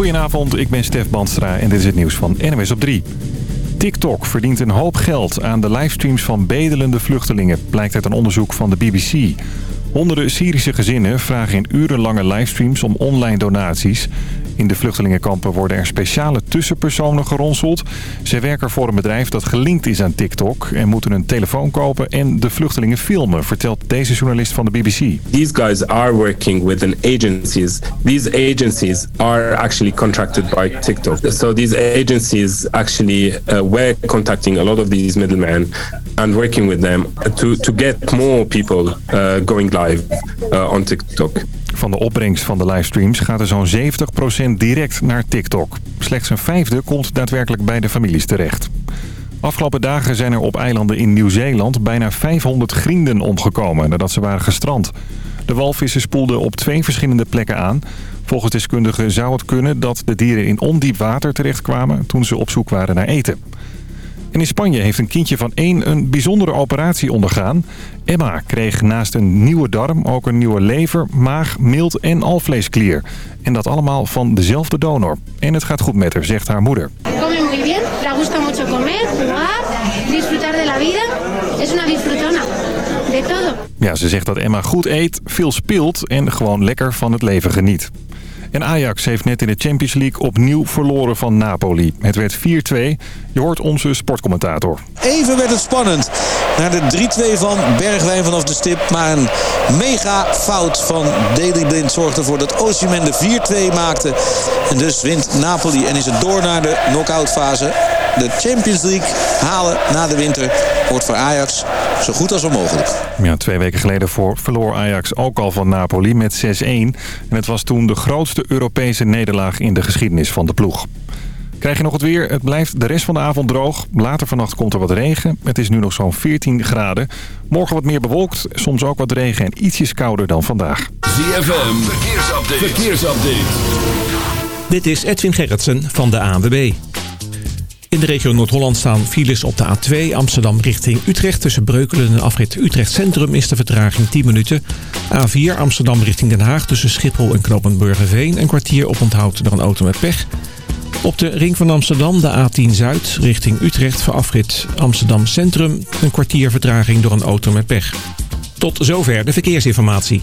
Goedenavond, ik ben Stef Bandstra en dit is het nieuws van NWS op 3. TikTok verdient een hoop geld aan de livestreams van bedelende vluchtelingen... blijkt uit een onderzoek van de BBC. Honderden Syrische gezinnen vragen in urenlange livestreams om online donaties. In de vluchtelingenkampen worden er speciale tussenpersonen geronseld. Zij werken voor een bedrijf dat gelinkt is aan TikTok... en moeten een telefoon kopen en de vluchtelingen filmen... vertelt deze journalist van de BBC. These guys are working with an agencies. These agencies are actually contracted by TikTok. So these agencies actually uh, were contacting a lot of these middlemen... and working with them to, to get more people uh, going live uh, on TikTok. Van de opbrengst van de livestreams gaat er zo'n 70% direct naar TikTok. Slechts een vijfde komt daadwerkelijk bij de families terecht. Afgelopen dagen zijn er op eilanden in Nieuw-Zeeland bijna 500 grienden omgekomen nadat ze waren gestrand. De walvissen spoelden op twee verschillende plekken aan. Volgens deskundigen zou het kunnen dat de dieren in ondiep water terechtkwamen toen ze op zoek waren naar eten. En in Spanje heeft een kindje van één een bijzondere operatie ondergaan. Emma kreeg naast een nieuwe darm ook een nieuwe lever, maag, mild en alvleesklier. En dat allemaal van dezelfde donor. En het gaat goed met haar, zegt haar moeder. Come muy bien, le gusta mucho comer, jugar, disfrutar de la vida. Es una disfrutona. De todo. Ja, ze zegt dat Emma goed eet, veel speelt en gewoon lekker van het leven geniet. En Ajax heeft net in de Champions League opnieuw verloren van Napoli. Het werd 4-2. Je hoort onze sportcommentator. Even werd het spannend. Naar de 3-2 van Bergwijn vanaf de stip. Maar een mega fout van Daley Blind zorgde ervoor dat Osimhen de 4-2 maakte. En dus wint Napoli en is het door naar de knock-out fase. De Champions League halen na de winter wordt voor Ajax zo goed als onmogelijk. Ja, twee weken geleden voor verloor Ajax ook al van Napoli met 6-1. En het was toen de grootste Europese nederlaag in de geschiedenis van de ploeg. Krijg je nog het weer? Het blijft de rest van de avond droog. Later vannacht komt er wat regen. Het is nu nog zo'n 14 graden. Morgen wat meer bewolkt, soms ook wat regen en ietsjes kouder dan vandaag. ZFM, verkeersupdate. verkeersupdate. Dit is Edwin Gerritsen van de ANWB. In de regio Noord-Holland staan files op de A2 Amsterdam richting Utrecht. Tussen Breukelen en afrit Utrecht Centrum is de vertraging 10 minuten. A4 Amsterdam richting Den Haag tussen Schiphol en Knopenburgerveen. Een kwartier op onthoud door een auto met pech. Op de ring van Amsterdam de A10 Zuid richting Utrecht voor afrit Amsterdam Centrum. Een kwartier vertraging door een auto met pech. Tot zover de verkeersinformatie.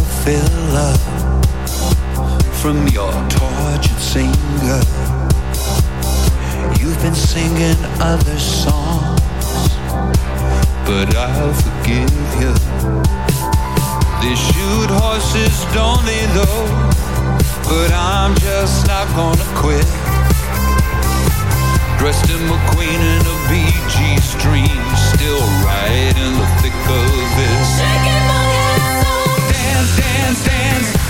floor filler from your tortured singer. You've been singing other songs, but I'll forgive you. They shoot horses, don't they, though? But I'm just not gonna quit. Dressed in McQueen and a BG stream, still right in the thick of it. Stand.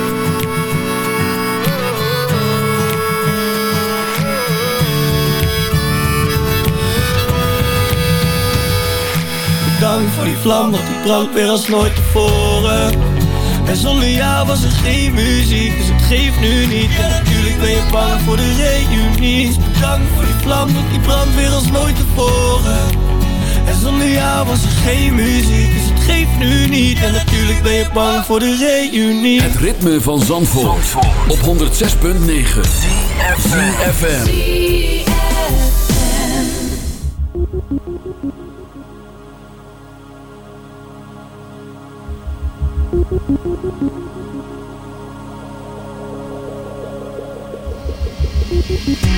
Bedankt voor die vlam, want die brandt weer als nooit tevoren. En zonder jou was er geen muziek, dus het geeft nu niet. En natuurlijk ben je bang voor de reunie. Bedankt voor die vlam, want die brandt weer als nooit tevoren. En zonder jou was er geen muziek, dus het geeft nu niet. En natuurlijk ben je bang voor de reunie. Het ritme van Zandvoort, op 106.9 FM.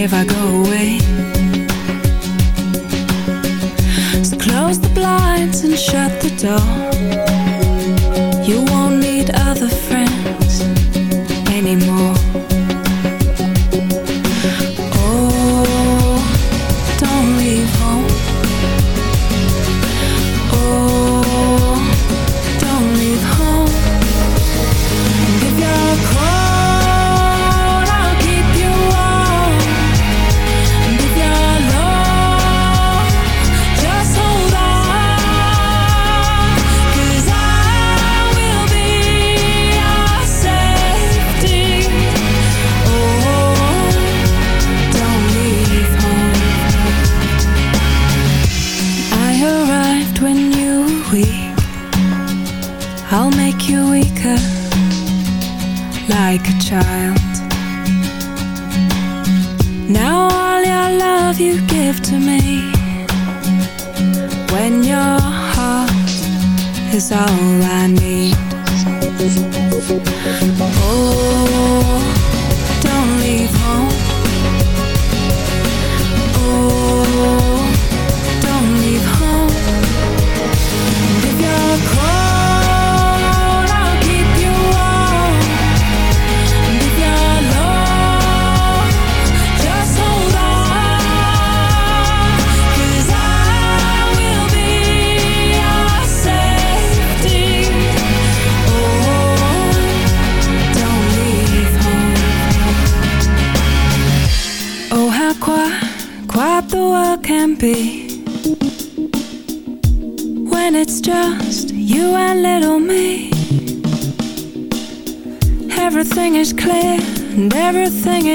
if I go away. So close the blinds and shut the door.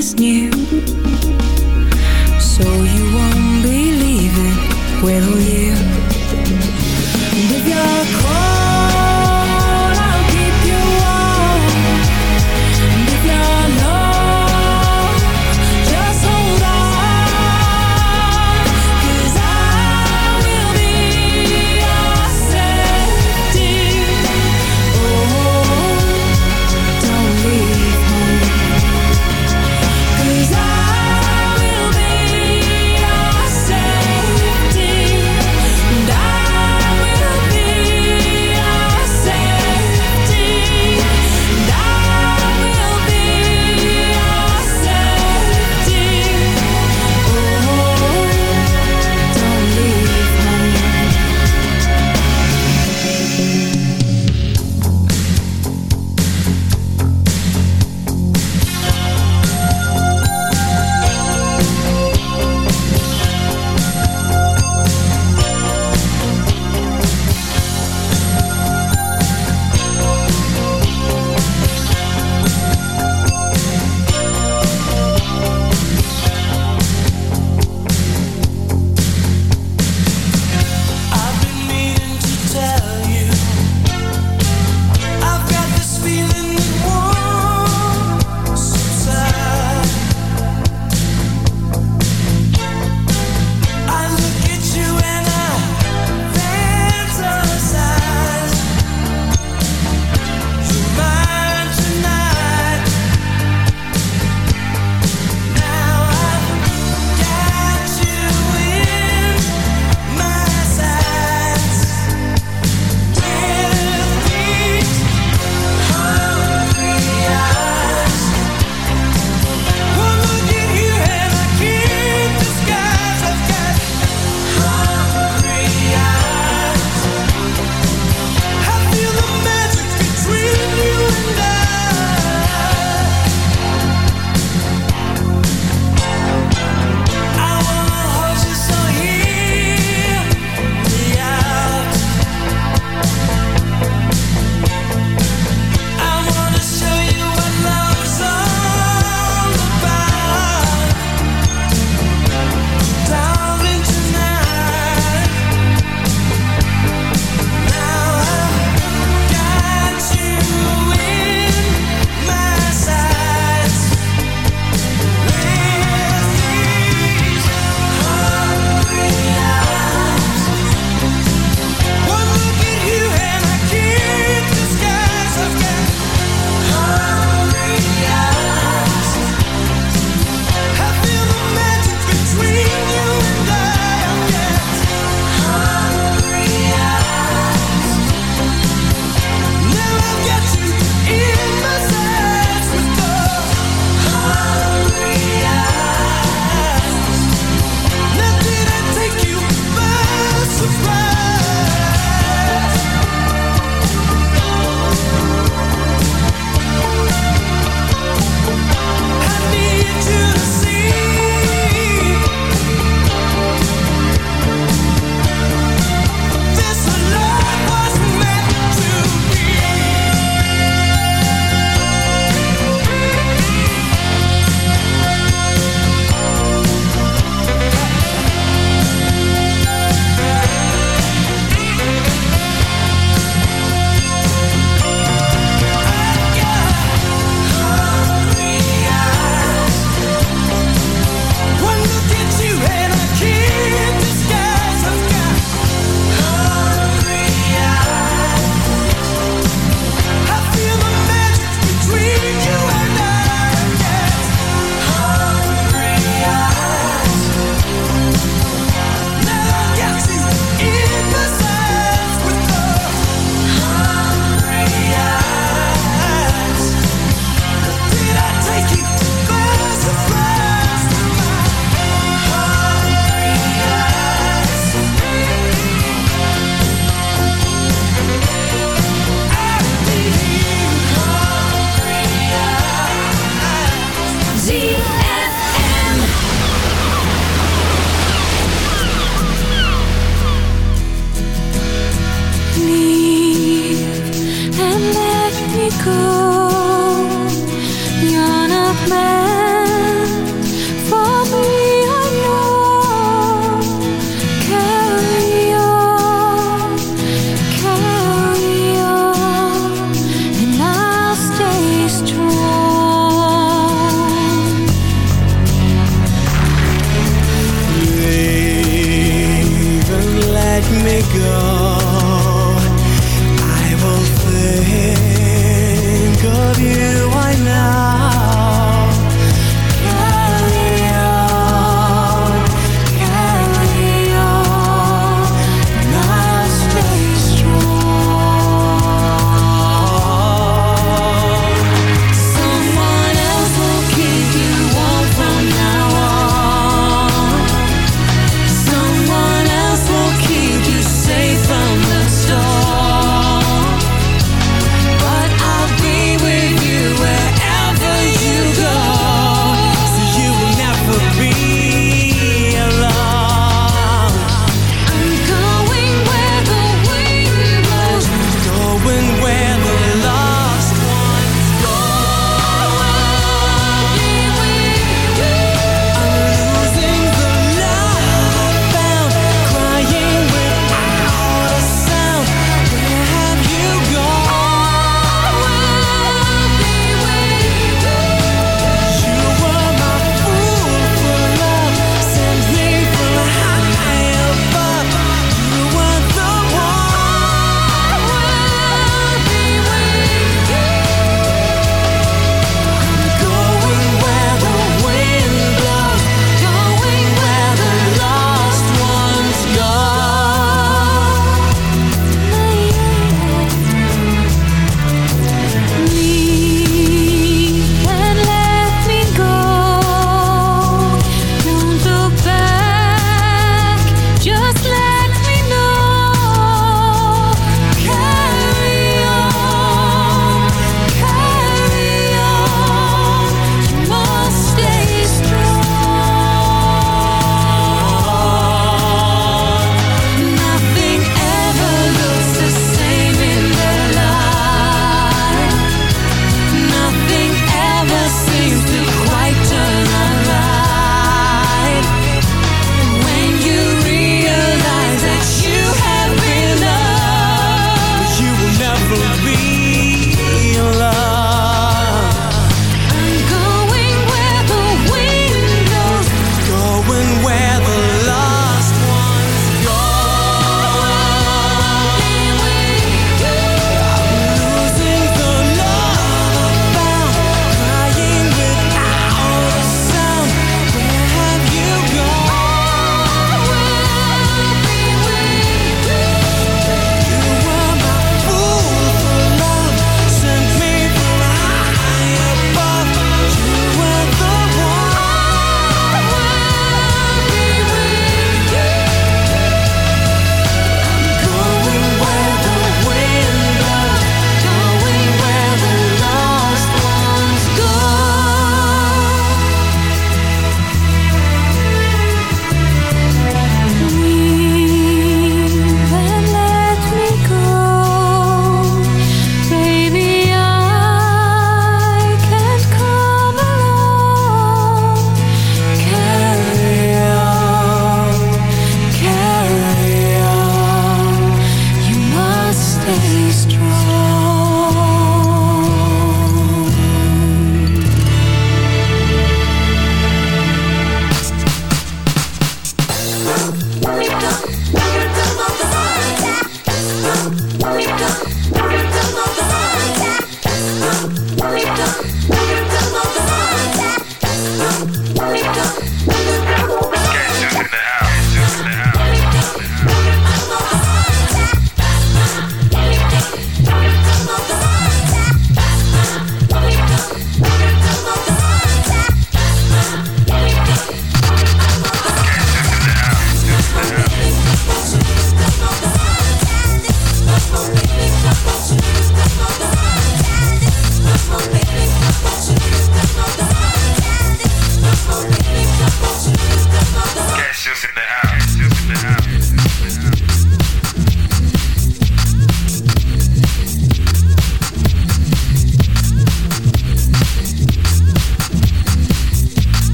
Is new.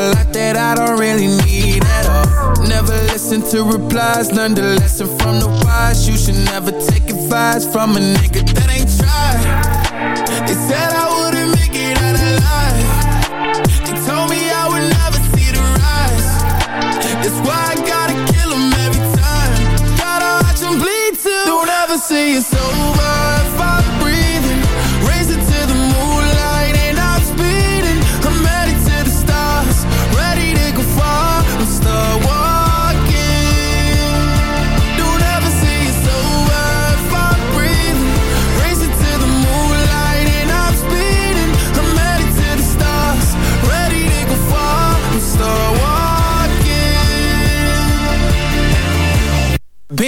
a lot that I don't really need at all. Never listen to replies, learn the lesson from the wise. You should never take advice from a nigga that ain't tried. They said I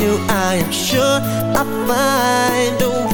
you, I am sure I'll find a way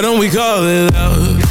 Why don't we call it love?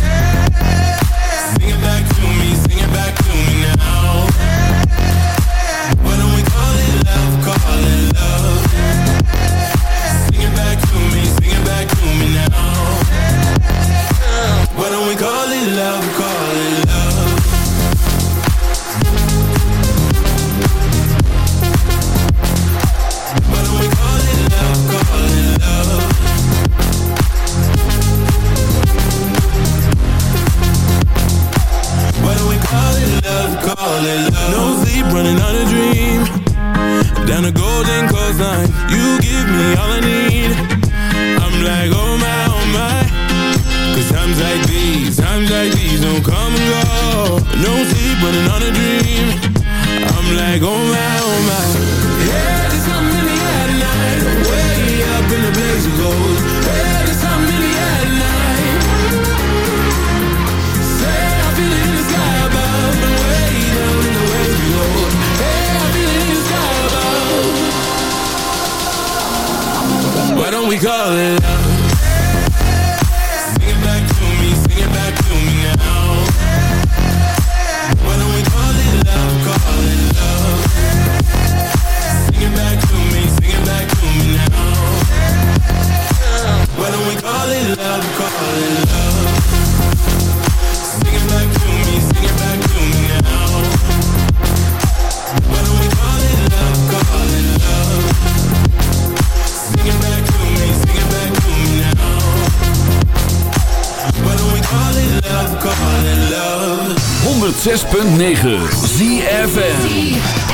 Yeah.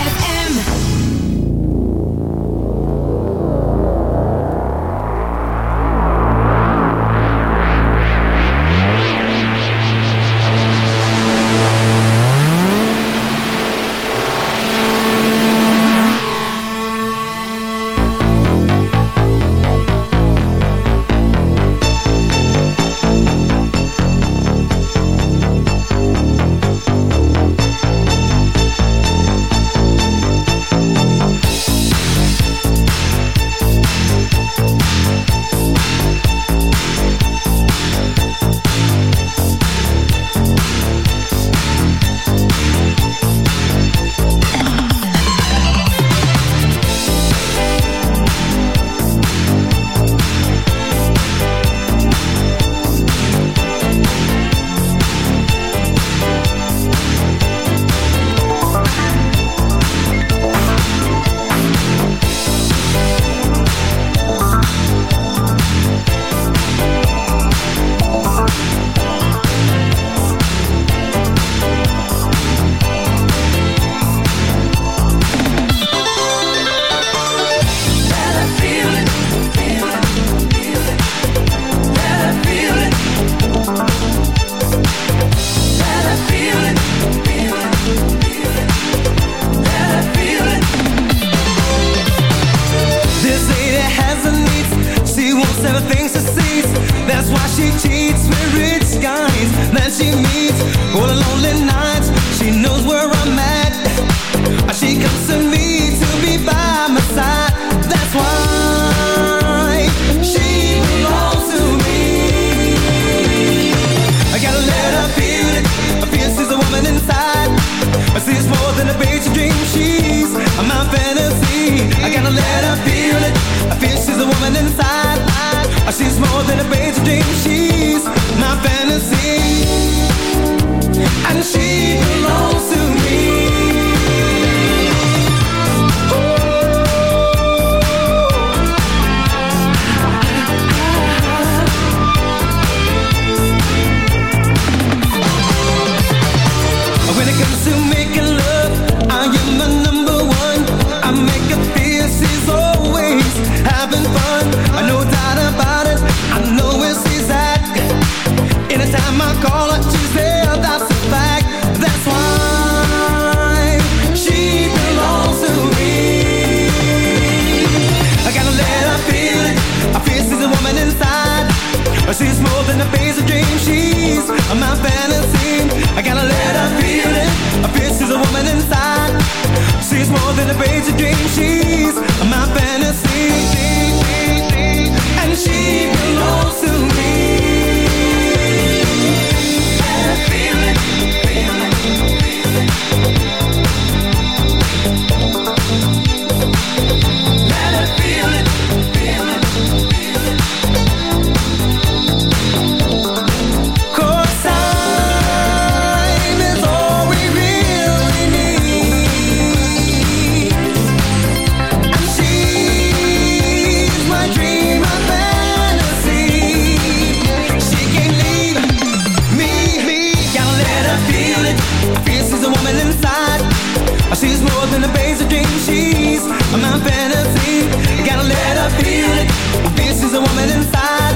She's more than a basic dream. She's my fantasy. Gotta let her feel it. This is a woman inside.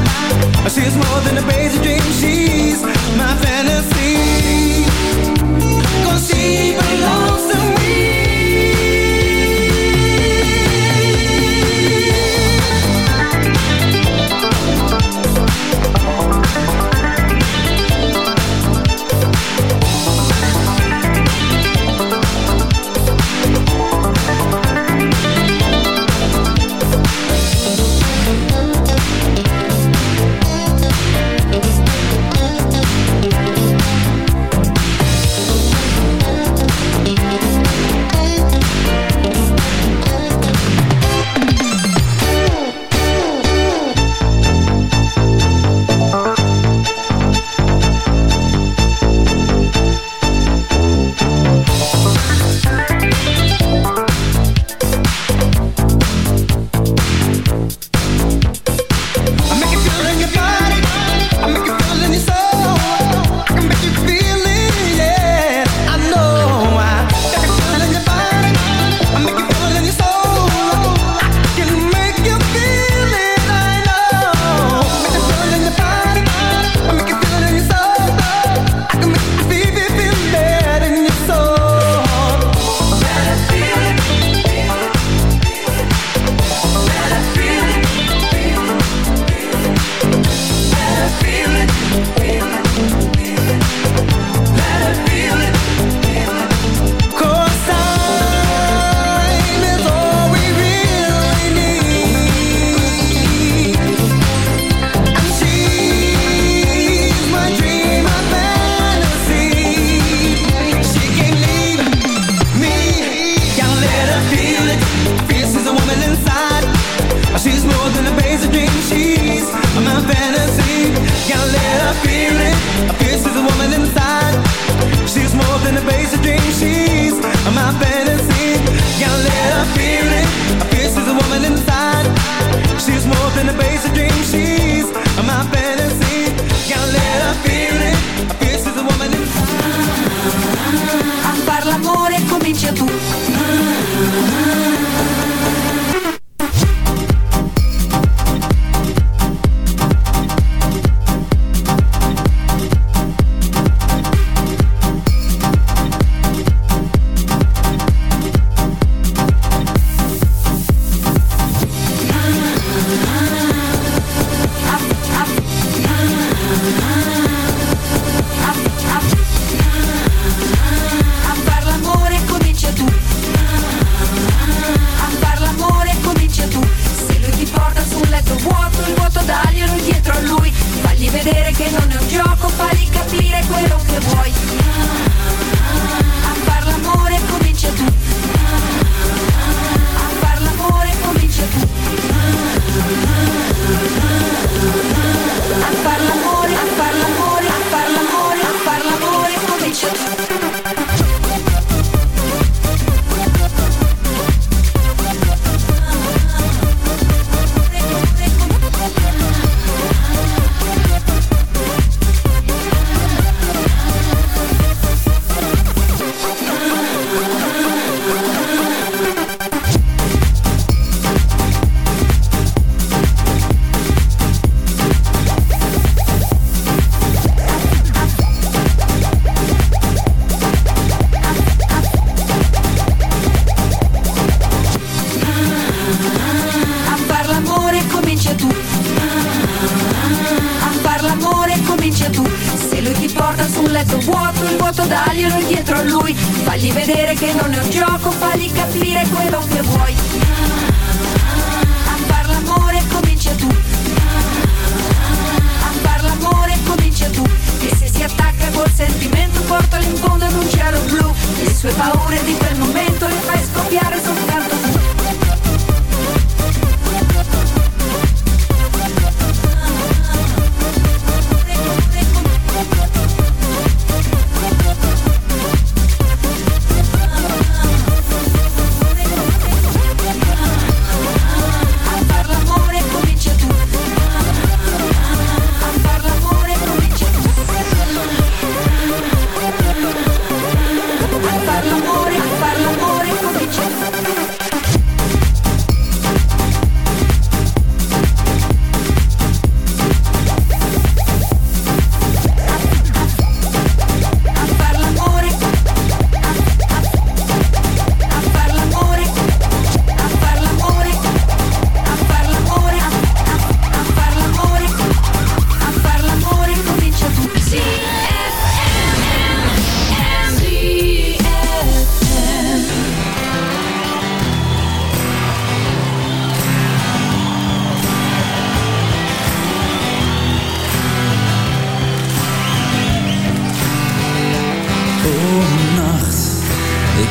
She's more than a basic dream. She's my fantasy. Cause she belongs to me.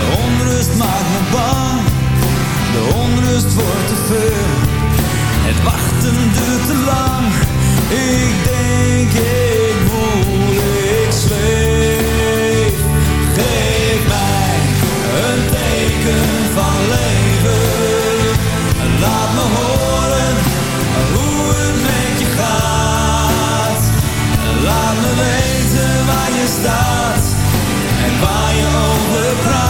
De onrust maakt me bang, de onrust wordt te veel. Het wachten duurt te lang, ik denk ik voel ik zweef. Geef mij een teken van leven, laat me horen hoe het met je gaat. Laat me weten waar je staat en waar je over praat.